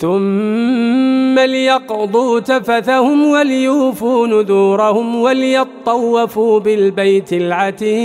ثم ليقضوا تفثهم وليوفوا نذورهم وليطوفوا بالبيت العتيق.